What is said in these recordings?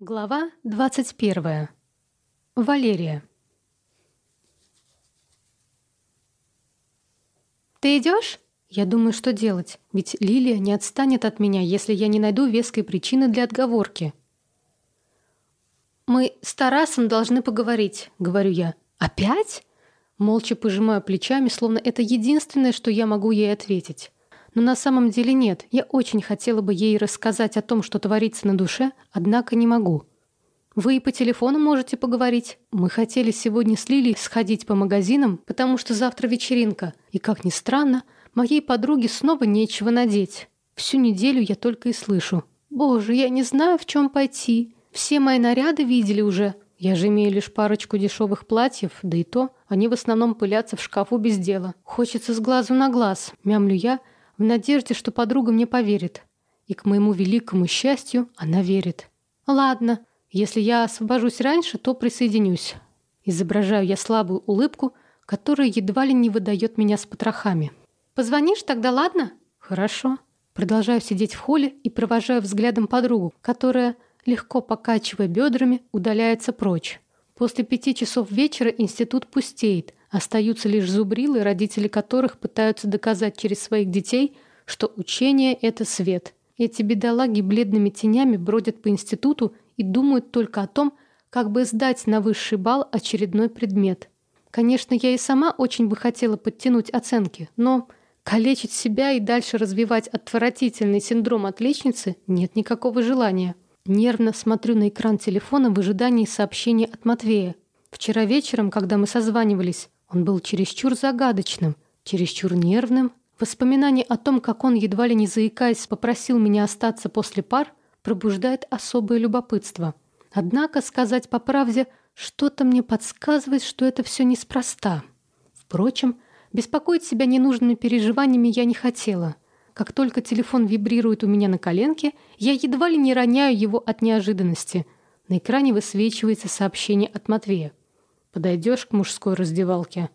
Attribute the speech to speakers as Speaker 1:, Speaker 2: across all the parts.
Speaker 1: Глава 21. Валерия. «Ты идешь?» Я думаю, что делать, ведь Лилия не отстанет от меня, если я не найду веской причины для отговорки. «Мы с Тарасом должны поговорить», — говорю я. «Опять?» Молча пожимаю плечами, словно это единственное, что я могу ей ответить. Но на самом деле нет. Я очень хотела бы ей рассказать о том, что творится на душе, однако не могу. Вы и по телефону можете поговорить. Мы хотели сегодня с Лилией сходить по магазинам, потому что завтра вечеринка. И, как ни странно, моей подруге снова нечего надеть. Всю неделю я только и слышу. «Боже, я не знаю, в чем пойти. Все мои наряды видели уже. Я же имею лишь парочку дешевых платьев, да и то они в основном пылятся в шкафу без дела. Хочется с глазу на глаз, мямлю я, в надежде, что подруга мне поверит. И к моему великому счастью она верит. «Ладно, если я освобожусь раньше, то присоединюсь». Изображаю я слабую улыбку, которая едва ли не выдает меня с потрохами. «Позвонишь тогда, ладно?» «Хорошо». Продолжаю сидеть в холле и провожаю взглядом подругу, которая, легко покачивая бедрами, удаляется прочь. После пяти часов вечера институт пустеет – Остаются лишь зубрилы, родители которых пытаются доказать через своих детей, что учение — это свет. Эти бедолаги бледными тенями бродят по институту и думают только о том, как бы сдать на высший балл очередной предмет. Конечно, я и сама очень бы хотела подтянуть оценки, но калечить себя и дальше развивать отвратительный синдром отличницы нет никакого желания. Нервно смотрю на экран телефона в ожидании сообщения от Матвея. Вчера вечером, когда мы созванивались, он был чересчур загадочным, чересчур нервным. Воспоминание о том, как он, едва ли не заикаясь, попросил меня остаться после пар, пробуждает особое любопытство. Однако, сказать по правде, что-то мне подсказывает, что это все неспроста. Впрочем, беспокоить себя ненужными переживаниями я не хотела. Как только телефон вибрирует у меня на коленке, я едва ли не роняю его от неожиданности. На экране высвечивается сообщение от Матвея. Подойдешь к мужской раздевалке.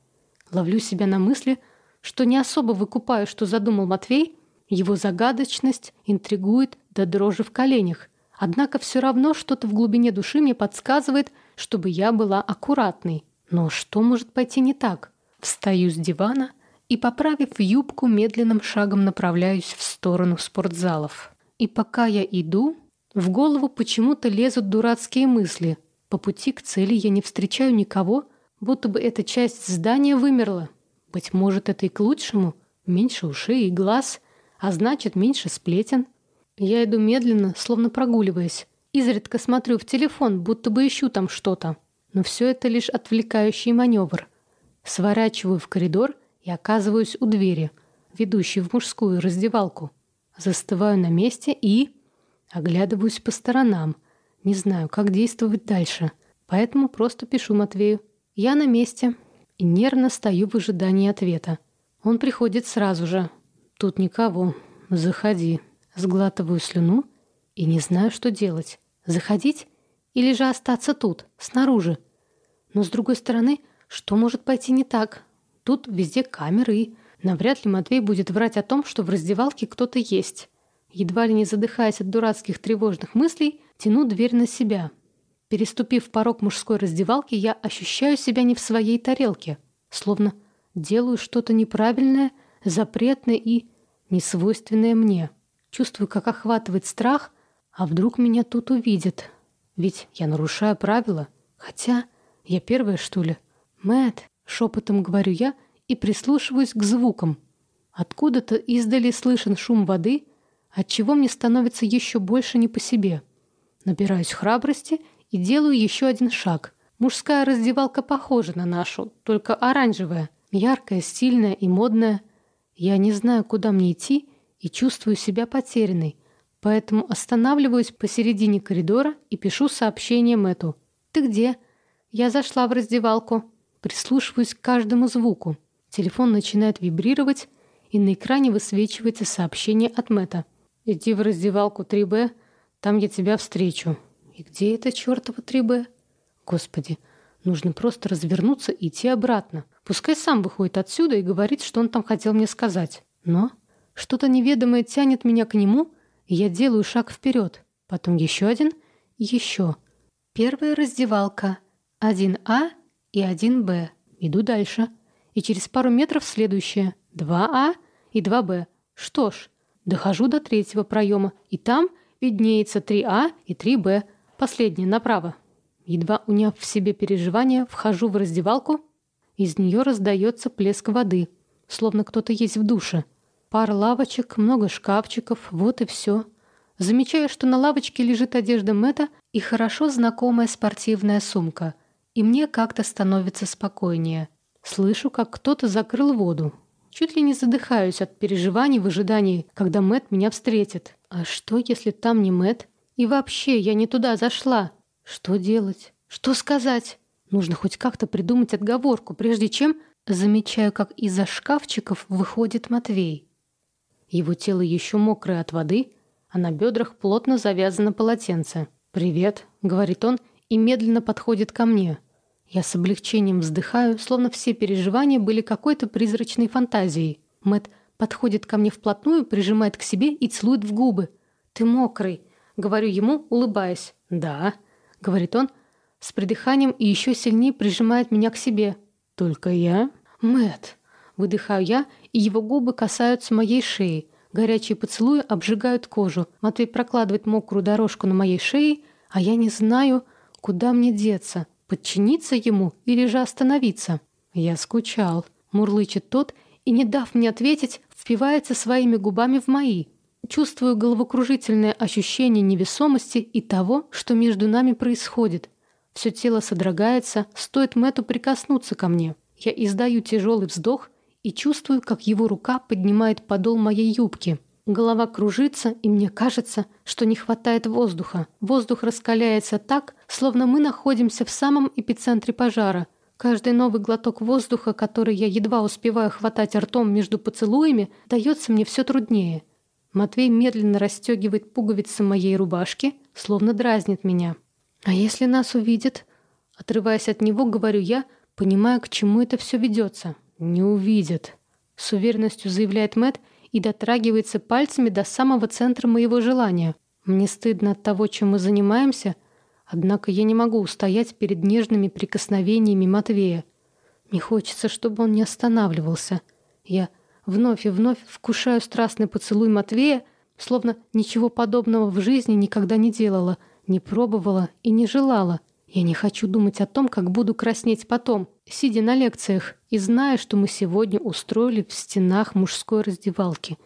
Speaker 1: Ловлю себя на мысли, что не особо выкупаю, что задумал Матвей. Его загадочность интригует до дрожи в коленях. Однако все равно что-то в глубине души мне подсказывает, чтобы я была аккуратной. Но что может пойти не так? Встаю с дивана и, поправив юбку, медленным шагом направляюсь в сторону спортзалов. И пока я иду, в голову почему-то лезут дурацкие мысли – по пути к цели я не встречаю никого, будто бы эта часть здания вымерла. Быть может, это и к лучшему. Меньше ушей и глаз, а значит, меньше сплетен. Я иду медленно, словно прогуливаясь. Изредка смотрю в телефон, будто бы ищу там что-то. Но все это лишь отвлекающий маневр. Сворачиваю в коридор и оказываюсь у двери, ведущей в мужскую раздевалку. Застываю на месте и... Оглядываюсь по сторонам — не знаю, как действовать дальше, поэтому просто пишу Матвею. Я на месте и нервно стою в ожидании ответа. Он приходит сразу же. Тут никого. Заходи. Сглатываю слюну и не знаю, что делать. Заходить или же остаться тут, снаружи? Но с другой стороны, что может пойти не так? Тут везде камеры и... Навряд ли Матвей будет врать о том, что в раздевалке кто-то есть. Едва ли не задыхаясь от дурацких тревожных мыслей, Тяну дверь на себя. Переступив порог мужской раздевалки, я ощущаю себя не в своей тарелке, словно делаю что-то неправильное, запретное и несвойственное мне. Чувствую, как охватывает страх, а вдруг меня тут увидят. Ведь я нарушаю правила. Хотя я первая, что ли? Мэт, шепотом говорю я и прислушиваюсь к звукам. Откуда-то издали слышен шум воды, отчего мне становится еще больше не по себе. Набираюсь храбрости и делаю еще один шаг. Мужская раздевалка похожа на нашу, только оранжевая, яркая, стильная и модная. Я не знаю, куда мне идти и чувствую себя потерянной, поэтому останавливаюсь посередине коридора и пишу сообщение Мэту. «Ты где?» Я зашла в раздевалку. Прислушиваюсь к каждому звуку. Телефон начинает вибрировать, и на экране высвечивается сообщение от Мэта. «Иди в раздевалку 3Б, там я тебя встречу. И где это чертово 3Б? Господи, нужно просто развернуться и идти обратно. Пускай сам выходит отсюда и говорит, что он там хотел мне сказать. Но что-то неведомое тянет меня к нему, и я делаю шаг вперед, потом еще один, Еще. Первая раздевалка. 1А и 1Б. Иду дальше. И через пару метров следующее. 2А и 2Б. Что ж, дохожу до третьего проема, и там виднеется 3А и 3Б. Последнее направо. Едва уняв в себе переживания, вхожу в раздевалку. Из нее раздается плеск воды, словно кто-то есть в душе. Пара лавочек, много шкафчиков, вот и все. Замечаю, что на лавочке лежит одежда Мэтта и хорошо знакомая спортивная сумка. И мне как-то становится спокойнее. Слышу, как кто-то закрыл воду. Чуть ли не задыхаюсь от переживаний в ожидании, когда Мэт меня встретит. А что, если там не Мэт? И вообще, я не туда зашла. Что делать? Что сказать? Нужно хоть как-то придумать отговорку, прежде чем замечаю, как из-за шкафчиков выходит Матвей. Его тело еще мокрое от воды, а на бедрах плотно завязано полотенце. «Привет», — говорит он, и медленно подходит ко мне. Я с облегчением вздыхаю, словно все переживания были какой-то призрачной фантазией. Мэт подходит ко мне вплотную, прижимает к себе и целует в губы. «Ты мокрый», — говорю ему, улыбаясь. «Да», — говорит он, с придыханием и еще сильнее прижимает меня к себе. «Только я?» Мэт, выдыхаю я, и его губы касаются моей шеи. Горячие поцелуи обжигают кожу. Матвей прокладывает мокрую дорожку на моей шее, а я не знаю, куда мне деться. Подчиниться ему или же остановиться? Я скучал. Мурлычет тот и, не дав мне ответить, впивается своими губами в мои. Чувствую головокружительное ощущение невесомости и того, что между нами происходит. Все тело содрогается, стоит Мэту прикоснуться ко мне. Я издаю тяжелый вздох и чувствую, как его рука поднимает подол моей юбки. Голова кружится, и мне кажется, что не хватает воздуха. Воздух раскаляется так, словно мы находимся в самом эпицентре пожара. Каждый новый глоток воздуха, который я едва успеваю хватать ртом между поцелуями, дается мне все труднее. Матвей медленно расстегивает пуговицы моей рубашки, словно дразнит меня. «А если нас увидят?» Отрываясь от него, говорю я, понимая, к чему это все ведется. «Не увидят», — с уверенностью заявляет Мэт и дотрагивается пальцами до самого центра моего желания. Мне стыдно от того, чем мы занимаемся, однако я не могу устоять перед нежными прикосновениями Матвея. Не хочется, чтобы он не останавливался. Я Вновь и вновь вкушаю страстный поцелуй Матвея, словно ничего подобного в жизни никогда не делала, не пробовала и не желала. Я не хочу думать о том, как буду краснеть потом, сидя на лекциях и зная, что мы сегодня устроили в стенах мужской раздевалки.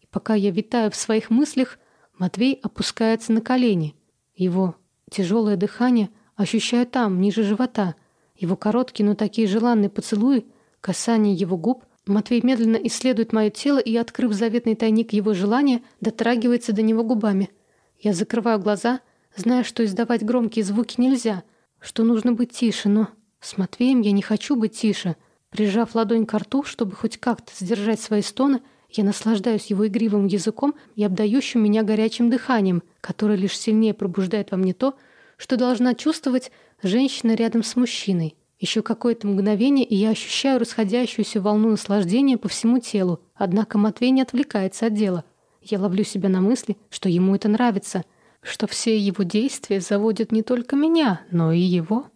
Speaker 1: И пока я витаю в своих мыслях, Матвей опускается на колени. Его тяжелое дыхание ощущаю там, ниже живота. Его короткие, но такие желанные поцелуи, касание его губ — Матвей медленно исследует мое тело и, открыв заветный тайник его желания, дотрагивается до него губами. Я закрываю глаза, зная, что издавать громкие звуки нельзя, что нужно быть тише, но с Матвеем я не хочу быть тише. Прижав ладонь к рту, чтобы хоть как-то сдержать свои стоны, я наслаждаюсь его игривым языком и обдающим меня горячим дыханием, которое лишь сильнее пробуждает во мне то, что должна чувствовать женщина рядом с мужчиной. Еще какое-то мгновение, и я ощущаю расходящуюся волну наслаждения по всему телу. Однако Матвей не отвлекается от дела. Я ловлю себя на мысли, что ему это нравится, что все его действия заводят не только меня, но и его.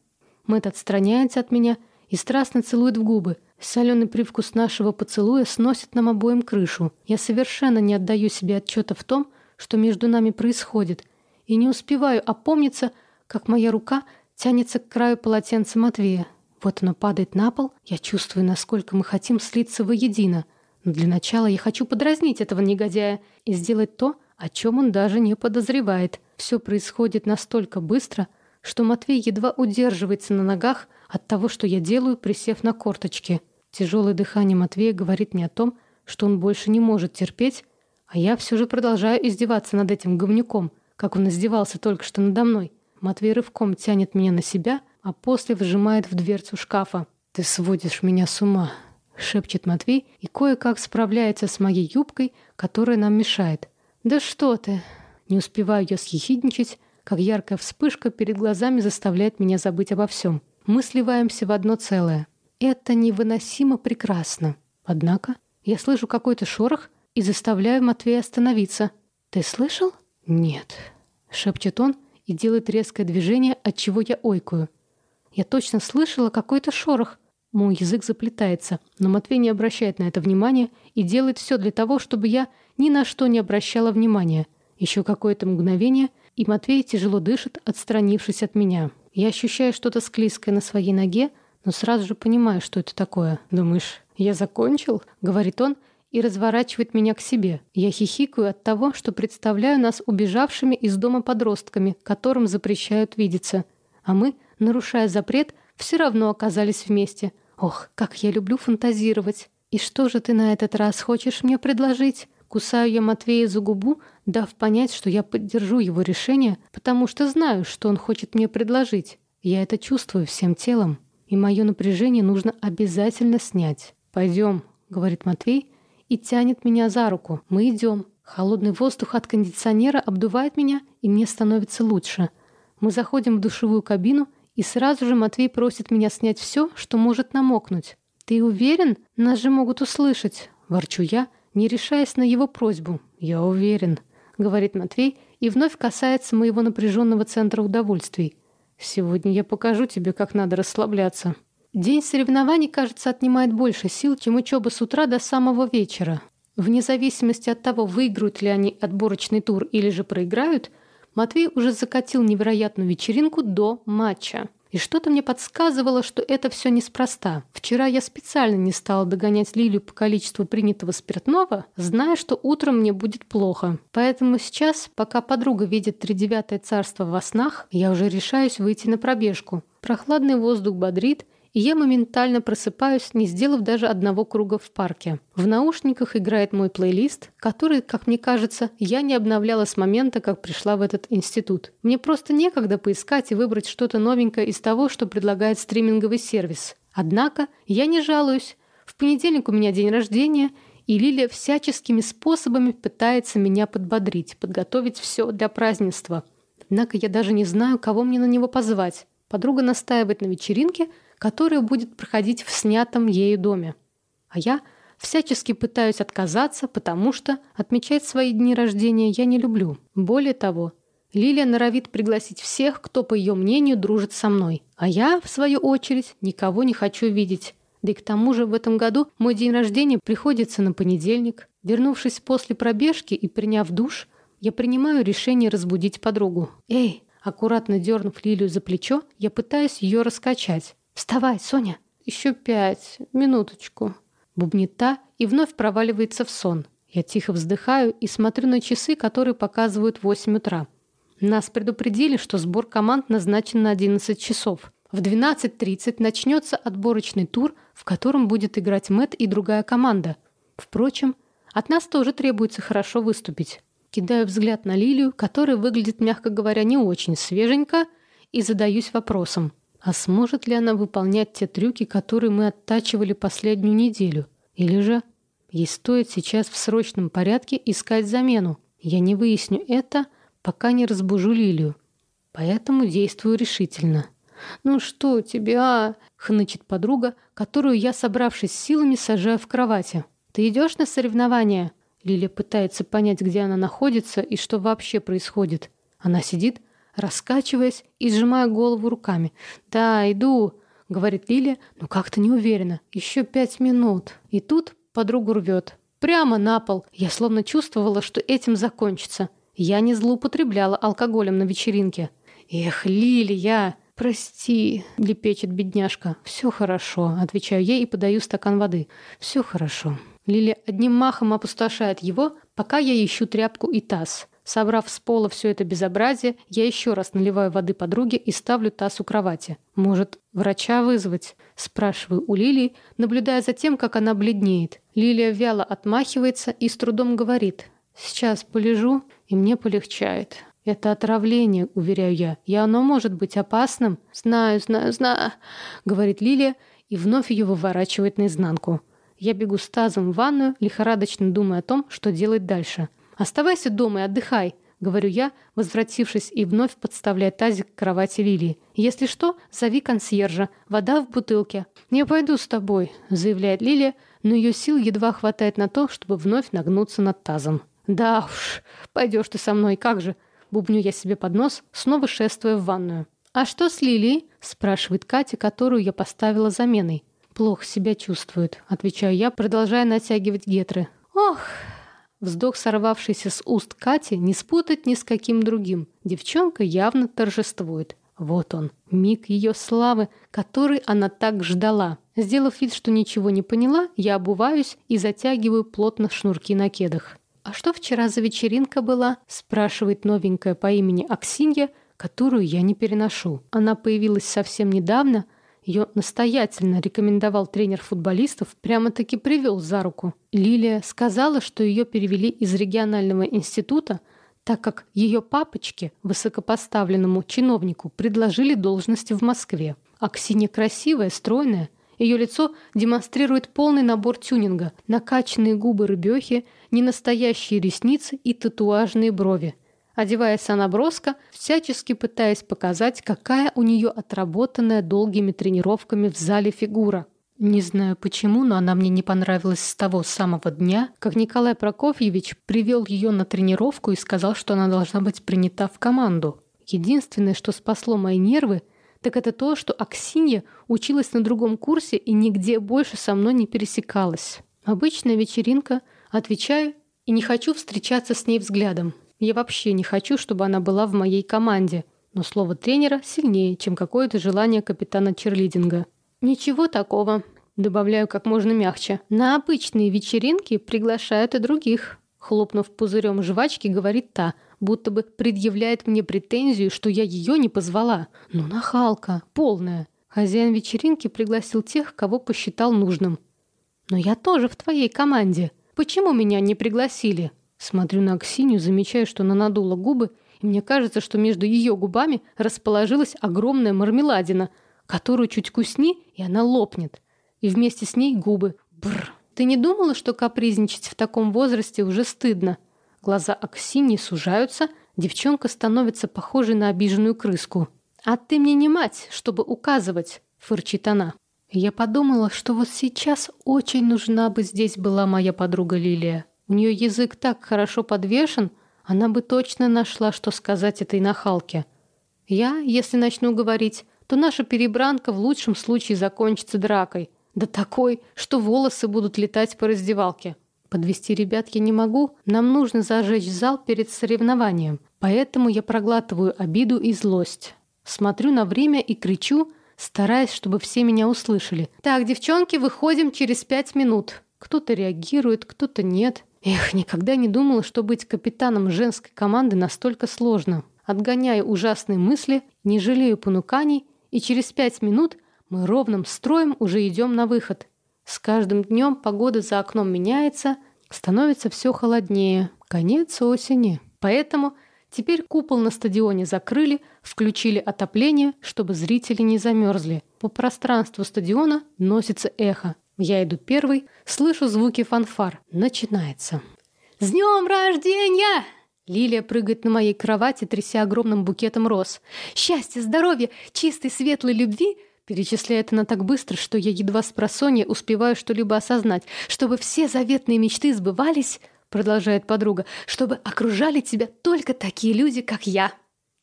Speaker 1: Мэтт отстраняется от меня и страстно целует в губы. Соленый привкус нашего поцелуя сносит нам обоим крышу. Я совершенно не отдаю себе отчета в том, что между нами происходит, и не успеваю опомниться, как моя рука — тянется к краю полотенца Матвея. Вот оно падает на пол. Я чувствую, насколько мы хотим слиться воедино. Но для начала я хочу подразнить этого негодяя и сделать то, о чем он даже не подозревает. Все происходит настолько быстро, что Матвей едва удерживается на ногах от того, что я делаю, присев на корточки. Тяжелое дыхание Матвея говорит мне о том, что он больше не может терпеть, а я все же продолжаю издеваться над этим говнюком, как он издевался только что надо мной. Матвей рывком тянет меня на себя, а после вжимает в дверцу шкафа. «Ты сводишь меня с ума», — шепчет Матвей и кое-как справляется с моей юбкой, которая нам мешает. «Да что ты!» Не успеваю я съехидничать, как яркая вспышка перед глазами заставляет меня забыть обо всем. Мы сливаемся в одно целое. Это невыносимо прекрасно. Однако я слышу какой-то шорох и заставляю Матвея остановиться. «Ты слышал?» «Нет», — шепчет он, — и делает резкое движение, от чего я ойкаю. Я точно слышала какой-то шорох. Мой язык заплетается, но Матвей не обращает на это внимания и делает все для того, чтобы я ни на что не обращала внимания. Еще какое-то мгновение, и Матвей тяжело дышит, отстранившись от меня. Я ощущаю что-то склизкое на своей ноге, но сразу же понимаю, что это такое. «Думаешь, я закончил?» — говорит он и разворачивает меня к себе. Я хихикаю от того, что представляю нас убежавшими из дома подростками, которым запрещают видеться. А мы, нарушая запрет, все равно оказались вместе. Ох, как я люблю фантазировать. И что же ты на этот раз хочешь мне предложить? Кусаю я Матвея за губу, дав понять, что я поддержу его решение, потому что знаю, что он хочет мне предложить. Я это чувствую всем телом, и мое напряжение нужно обязательно снять. «Пойдем», — говорит Матвей, и тянет меня за руку. Мы идем. Холодный воздух от кондиционера обдувает меня, и мне становится лучше. Мы заходим в душевую кабину, и сразу же Матвей просит меня снять все, что может намокнуть. «Ты уверен? Нас же могут услышать», — ворчу я, — не решаясь на его просьбу. «Я уверен», — говорит Матвей и вновь касается моего напряженного центра удовольствий. «Сегодня я покажу тебе, как надо расслабляться». День соревнований, кажется, отнимает больше сил, чем учеба с утра до самого вечера. Вне зависимости от того, выиграют ли они отборочный тур или же проиграют, Матвей уже закатил невероятную вечеринку до матча. И что-то мне подсказывало, что это все неспроста. Вчера я специально не стала догонять Лилию по количеству принятого спиртного, зная, что утром мне будет плохо. Поэтому сейчас, пока подруга видит тридевятое царство во снах, я уже решаюсь выйти на пробежку. Прохладный воздух бодрит, и я моментально просыпаюсь, не сделав даже одного круга в парке. В наушниках играет мой плейлист, который, как мне кажется, я не обновляла с момента, как пришла в этот институт. Мне просто некогда поискать и выбрать что-то новенькое из того, что предлагает стриминговый сервис. Однако я не жалуюсь. В понедельник у меня день рождения, и Лилия всяческими способами пытается меня подбодрить, подготовить все для празднества. Однако я даже не знаю, кого мне на него позвать. Подруга настаивает на вечеринке – которая будет проходить в снятом ею доме. А я всячески пытаюсь отказаться, потому что отмечать свои дни рождения я не люблю. Более того, Лилия норовит пригласить всех, кто, по ее мнению, дружит со мной. А я, в свою очередь, никого не хочу видеть. Да и к тому же в этом году мой день рождения приходится на понедельник. Вернувшись после пробежки и приняв душ, я принимаю решение разбудить подругу. «Эй!» Аккуратно дернув Лилию за плечо, я пытаюсь ее раскачать. «Вставай, Соня!» «Еще пять. Минуточку». Бубнит та и вновь проваливается в сон. Я тихо вздыхаю и смотрю на часы, которые показывают 8 утра. Нас предупредили, что сбор команд назначен на 11 часов. В 12.30 начнется отборочный тур, в котором будет играть Мэт и другая команда. Впрочем, от нас тоже требуется хорошо выступить. Кидаю взгляд на Лилию, которая выглядит, мягко говоря, не очень свеженько, и задаюсь вопросом. А сможет ли она выполнять те трюки, которые мы оттачивали последнюю неделю? Или же ей стоит сейчас в срочном порядке искать замену? Я не выясню это, пока не разбужу Лилию. Поэтому действую решительно. «Ну что у тебя?» — хнычет подруга, которую я, собравшись силами, сажаю в кровати. «Ты идешь на соревнования?» Лилия пытается понять, где она находится и что вообще происходит. Она сидит, раскачиваясь и сжимая голову руками. «Да, иду», — говорит Лилия, но как-то не уверена. «Еще пять минут». И тут подругу рвет. Прямо на пол. Я словно чувствовала, что этим закончится. Я не злоупотребляла алкоголем на вечеринке. «Эх, Лилия!» «Прости», — лепечет бедняжка. «Все хорошо», — отвечаю ей и подаю стакан воды. «Все хорошо». Лилия одним махом опустошает его, пока я ищу тряпку и таз. Собрав с пола все это безобразие, я еще раз наливаю воды подруге и ставлю таз у кровати. «Может, врача вызвать?» – спрашиваю у Лилии, наблюдая за тем, как она бледнеет. Лилия вяло отмахивается и с трудом говорит. «Сейчас полежу, и мне полегчает». «Это отравление», — уверяю я. «И оно может быть опасным?» «Знаю, знаю, знаю», — говорит Лилия и вновь ее выворачивает наизнанку. Я бегу с тазом в ванную, лихорадочно думая о том, что делать дальше. «Оставайся дома и отдыхай», — говорю я, возвратившись и вновь подставляя тазик к кровати Лилии. «Если что, зови консьержа. Вода в бутылке». «Я пойду с тобой», — заявляет Лилия, но ее сил едва хватает на то, чтобы вновь нагнуться над тазом. «Да уж, пойдешь ты со мной, как же. бубню я себе под нос, снова шествуя в ванную. «А что с Лилией?» – спрашивает Катя, которую я поставила заменой. «Плохо себя чувствует», – отвечаю я, продолжая натягивать гетры. «Ох!» Вздох, сорвавшийся с уст Кати, не спутать ни с каким другим. Девчонка явно торжествует. Вот он, миг ее славы, который она так ждала. Сделав вид, что ничего не поняла, я обуваюсь и затягиваю плотно шнурки на кедах. «А что вчера за вечеринка была?» – спрашивает новенькая по имени Аксинья, которую я не переношу. Она появилась совсем недавно, ее настоятельно рекомендовал тренер футболистов, прямо-таки привел за руку. Лилия сказала, что ее перевели из регионального института, так как ее папочке, высокопоставленному чиновнику, предложили должность в Москве. Аксинья красивая, стройная – ее лицо демонстрирует полный набор тюнинга. Накачанные губы рыбехи, ненастоящие ресницы и татуажные брови. Одеваясь она броско, всячески пытаясь показать, какая у нее отработанная долгими тренировками в зале фигура. Не знаю почему, но она мне не понравилась с того самого дня, как Николай Прокофьевич привел ее на тренировку и сказал, что она должна быть принята в команду. Единственное, что спасло мои нервы, так это то, что Аксинья училась на другом курсе и нигде больше со мной не пересекалась. Обычная вечеринка, отвечаю и не хочу встречаться с ней взглядом. Я вообще не хочу, чтобы она была в моей команде. Но слово тренера сильнее, чем какое-то желание капитана черлидинга. Ничего такого, добавляю как можно мягче. На обычные вечеринки приглашают и других. Хлопнув пузырем жвачки, говорит та – будто бы предъявляет мне претензию, что я ее не позвала. Ну, нахалка, полная. Хозяин вечеринки пригласил тех, кого посчитал нужным. Но я тоже в твоей команде. Почему меня не пригласили? Смотрю на Аксинью, замечаю, что она надула губы, и мне кажется, что между ее губами расположилась огромная мармеладина, которую чуть кусни, и она лопнет. И вместе с ней губы. Бррр. Ты не думала, что капризничать в таком возрасте уже стыдно? Глаза Аксини сужаются, девчонка становится похожей на обиженную крыску. «А ты мне не мать, чтобы указывать», — фырчит она. Я подумала, что вот сейчас очень нужна бы здесь была моя подруга Лилия. У нее язык так хорошо подвешен, она бы точно нашла, что сказать этой нахалке. Я, если начну говорить, то наша перебранка в лучшем случае закончится дракой. Да такой, что волосы будут летать по раздевалке. Подвести ребят я не могу, нам нужно зажечь зал перед соревнованием. Поэтому я проглатываю обиду и злость. Смотрю на время и кричу, стараясь, чтобы все меня услышали. «Так, девчонки, выходим через пять минут». Кто-то реагирует, кто-то нет. Эх, никогда не думала, что быть капитаном женской команды настолько сложно. Отгоняю ужасные мысли, не жалею понуканий, и через пять минут мы ровным строем уже идем на выход. С каждым днем погода за окном меняется, становится все холоднее. Конец осени. Поэтому теперь купол на стадионе закрыли, включили отопление, чтобы зрители не замерзли. По пространству стадиона носится эхо. Я иду первый, слышу звуки фанфар. Начинается. «С днем рождения!» Лилия прыгает на моей кровати, тряся огромным букетом роз. «Счастья, здоровья, чистой, светлой любви Перечисляет она так быстро, что я едва с просонья успеваю что-либо осознать. Чтобы все заветные мечты сбывались, продолжает подруга, чтобы окружали тебя только такие люди, как я.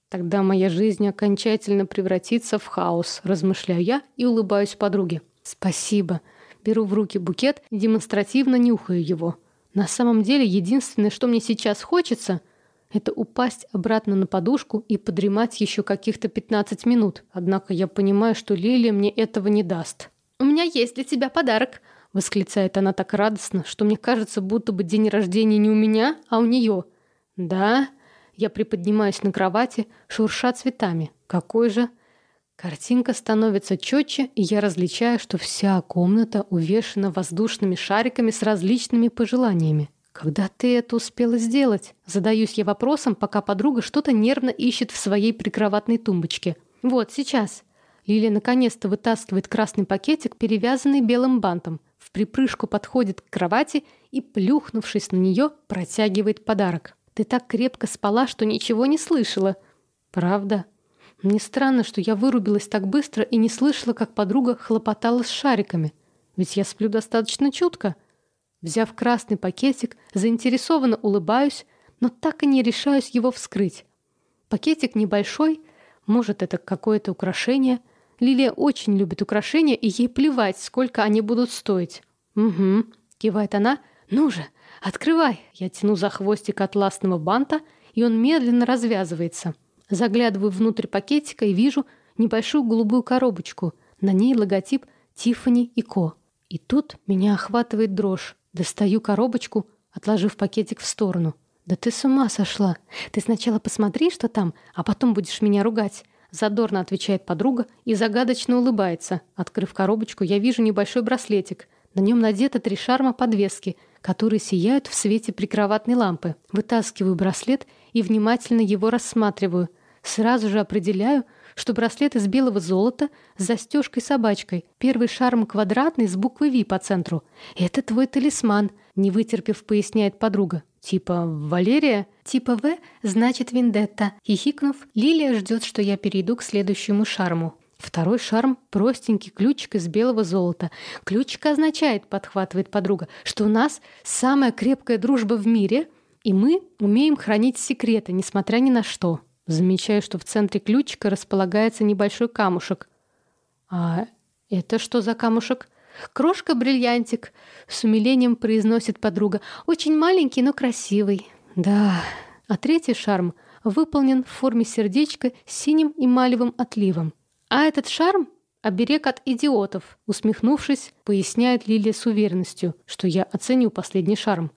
Speaker 1: Тогда моя жизнь окончательно превратится в хаос, размышляю я и улыбаюсь подруге. Спасибо. Беру в руки букет и демонстративно нюхаю его. На самом деле, единственное, что мне сейчас хочется — это упасть обратно на подушку и подремать еще каких-то 15 минут. Однако я понимаю, что Лилия мне этого не даст. «У меня есть для тебя подарок», — восклицает она так радостно, что мне кажется, будто бы день рождения не у меня, а у нее. «Да?» Я приподнимаюсь на кровати, шурша цветами. «Какой же?» Картинка становится четче, и я различаю, что вся комната увешана воздушными шариками с различными пожеланиями. «Когда ты это успела сделать?» Задаюсь я вопросом, пока подруга что-то нервно ищет в своей прикроватной тумбочке. «Вот, сейчас». Лилия наконец-то вытаскивает красный пакетик, перевязанный белым бантом, в припрыжку подходит к кровати и, плюхнувшись на нее, протягивает подарок. «Ты так крепко спала, что ничего не слышала». «Правда?» Мне странно, что я вырубилась так быстро и не слышала, как подруга хлопотала с шариками. Ведь я сплю достаточно чутко. Взяв красный пакетик, заинтересованно улыбаюсь, но так и не решаюсь его вскрыть. Пакетик небольшой, может, это какое-то украшение. Лилия очень любит украшения, и ей плевать, сколько они будут стоить. «Угу», — кивает она. «Ну же, открывай!» Я тяну за хвостик атласного банта, и он медленно развязывается. Заглядываю внутрь пакетика и вижу небольшую голубую коробочку. На ней логотип Тиффани и Ко. И тут меня охватывает дрожь. Достаю коробочку, отложив пакетик в сторону. «Да ты с ума сошла! Ты сначала посмотри, что там, а потом будешь меня ругать!» Задорно отвечает подруга и загадочно улыбается. Открыв коробочку, я вижу небольшой браслетик. На нем надето три шарма подвески, которые сияют в свете прикроватной лампы. Вытаскиваю браслет и внимательно его рассматриваю. Сразу же определяю, что браслет из белого золота с застежкой-собачкой. Первый шарм квадратный с буквой «Ви» по центру. «Это твой талисман», — не вытерпев, поясняет подруга. «Типа Валерия?» «Типа В значит Вендетта». Хихикнув, Лилия ждет, что я перейду к следующему шарму. Второй шарм — простенький ключик из белого золота. Ключик означает, подхватывает подруга, что у нас самая крепкая дружба в мире, и мы умеем хранить секреты, несмотря ни на что. Замечаю, что в центре ключика располагается небольшой камушек. «А это что за камушек?» «Крошка-бриллиантик», — с умилением произносит подруга. «Очень маленький, но красивый». «Да». А третий шарм выполнен в форме сердечка с синим эмалевым отливом. «А этот шарм — оберег от идиотов», — усмехнувшись, поясняет Лилия с уверенностью, что я оценю последний шарм.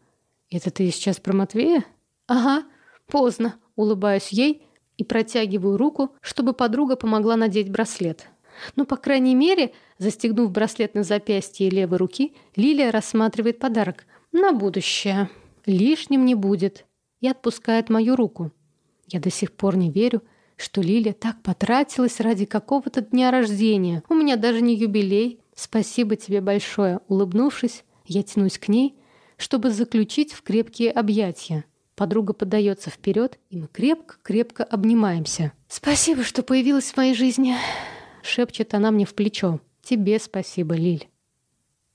Speaker 1: «Это ты сейчас про Матвея?» «Ага, поздно», — улыбаюсь ей и протягиваю руку, чтобы подруга помогла надеть браслет. Ну, по крайней мере, застегнув браслет на запястье левой руки, Лилия рассматривает подарок. На будущее. Лишним не будет. И отпускает мою руку. Я до сих пор не верю, что Лилия так потратилась ради какого-то дня рождения. У меня даже не юбилей. Спасибо тебе большое. Улыбнувшись, я тянусь к ней, чтобы заключить в крепкие объятия. Подруга подается вперед, и мы крепко-крепко обнимаемся. «Спасибо, что появилась в моей жизни», — шепчет она мне в плечо. «Тебе спасибо, Лиль».